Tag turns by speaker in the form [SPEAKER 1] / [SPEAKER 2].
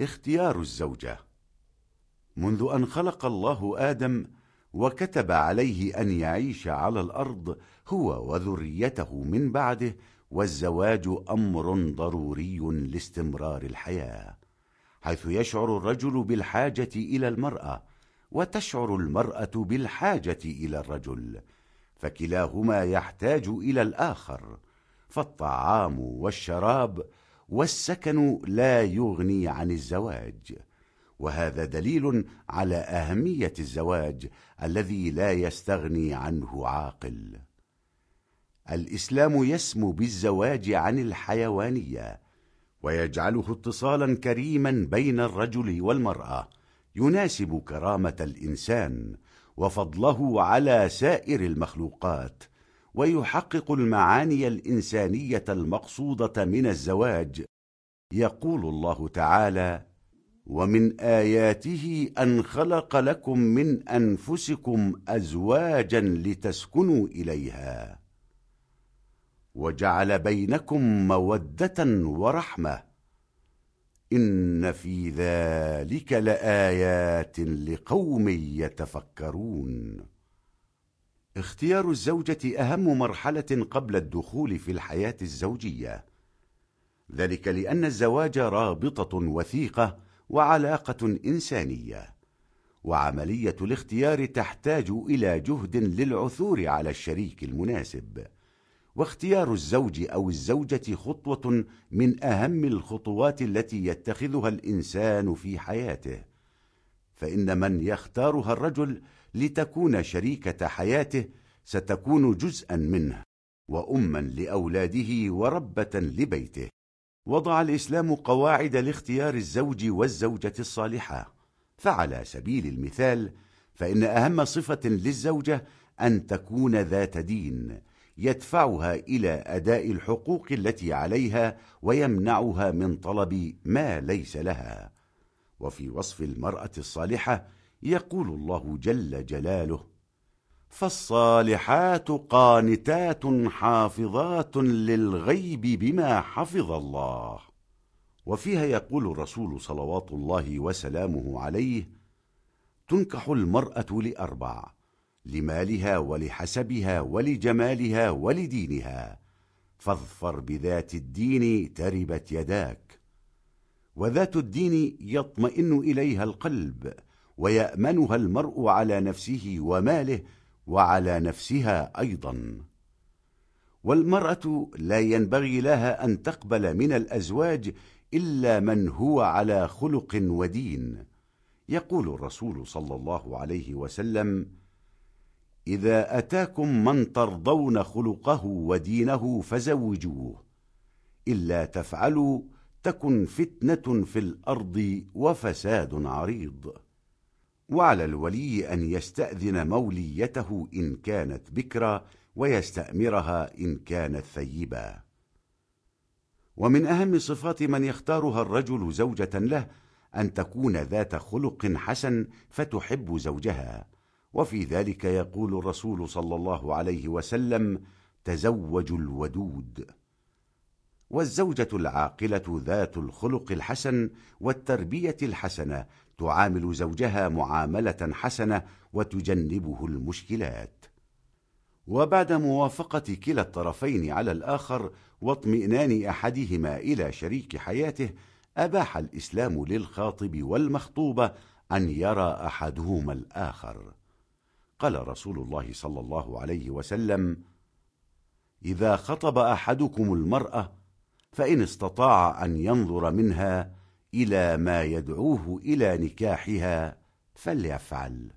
[SPEAKER 1] اختيار الزوجة. منذ أن خلق الله آدم وكتب عليه أن يعيش على الأرض هو وذريته من بعده والزواج أمر ضروري لاستمرار الحياة حيث يشعر الرجل بالحاجة إلى المرأة وتشعر المرأة بالحاجة إلى الرجل فكلاهما يحتاج إلى الآخر فالطعام والشراب والسكن لا يغني عن الزواج. وهذا دليل على أهمية الزواج الذي لا يستغني عنه عاقل. الإسلام يسمو بالزواج عن الحيوانية ويجعله اتصالا كريما بين الرجل والمرأة يناسب كرامة الإنسان وفضله على سائر المخلوقات ويحقق المعاني الإنسانية المقصودة من الزواج. يقول الله تعالى ومن آياته أن خلق لكم من أنفسكم أزواجا لتسكنوا إليها وجعل بينكم مودة ورحمة إن في ذلك لآيات لقوم يتفكرون اختيار الزوجة أهم مرحلة قبل الدخول في الحياة الزوجية. ذلك لأن الزواج رابطة وثيقة وعلاقة إنسانية. وعملية الاختيار تحتاج إلى جهد للعثور على الشريك المناسب. واختيار الزوج أو الزوجة خطوة من أهم الخطوات التي يتخذها الإنسان في حياته. فإن من يختارها الرجل لتكون شريكة حياته ستكون جزءا منه وأما لأولاده وربة لبيته. وضع الإسلام قواعد لاختيار الزوج والزوجة الصالحة. فعلى سبيل المثال فإن أهم صفة للزوجة أن تكون ذات دين يدفعها إلى أداء الحقوق التي عليها ويمنعها من طلب ما ليس لها. وفي وصف المرأة الصالحة يقول الله جل جلاله فالصالحات قانتات حافظات للغيب بما حفظ الله. وفيها يقول الرسول صلوات الله وسلامه عليه تنكح المرأة لأربع لمالها ولحسبها ولجمالها ولدينها فاظفر بذات الدين تربت يداك. وذات الدين يطمئن إليها القلب ويأمنها المرء على نفسه وماله وعلى نفسها أيضا. والمرأة لا ينبغي لها أن تقبل من الأزواج إلا من هو على خلق ودين. يقول الرسول صلى الله عليه وسلم إذا أتاكم من ترضون خلقه ودينه فزوجوه إلا تفعلوا تكن فتنة في الأرض وفساد عريض. وعلى الولي أن يستأذن موليته إن كانت بكرا ويستأمرها إن كانت ثيبا. ومن أهم صفات من يختارها الرجل زوجة له أن تكون ذات خلق حسن فتحب زوجها. وفي ذلك يقول الرسول صلى الله عليه وسلم تزوجوا الودود. والزوجة العاقلة ذات الخلق الحسن والتربية الحسنة تعامل زوجها معاملة حسنة وتجنبه المشكلات. وبعد موافقة كلا الطرفين على الآخر واطمئنان أحدهما إلى شريك حياته أباح الإسلام للخاطب والمخطوبة أن يرى أحدهما الآخر. قال رسول الله صلى الله عليه وسلم إذا خطب أحدكم المرأة فإن استطاع أن ينظر منها إلى ما يدعوه إلى نكاحها فليفعل.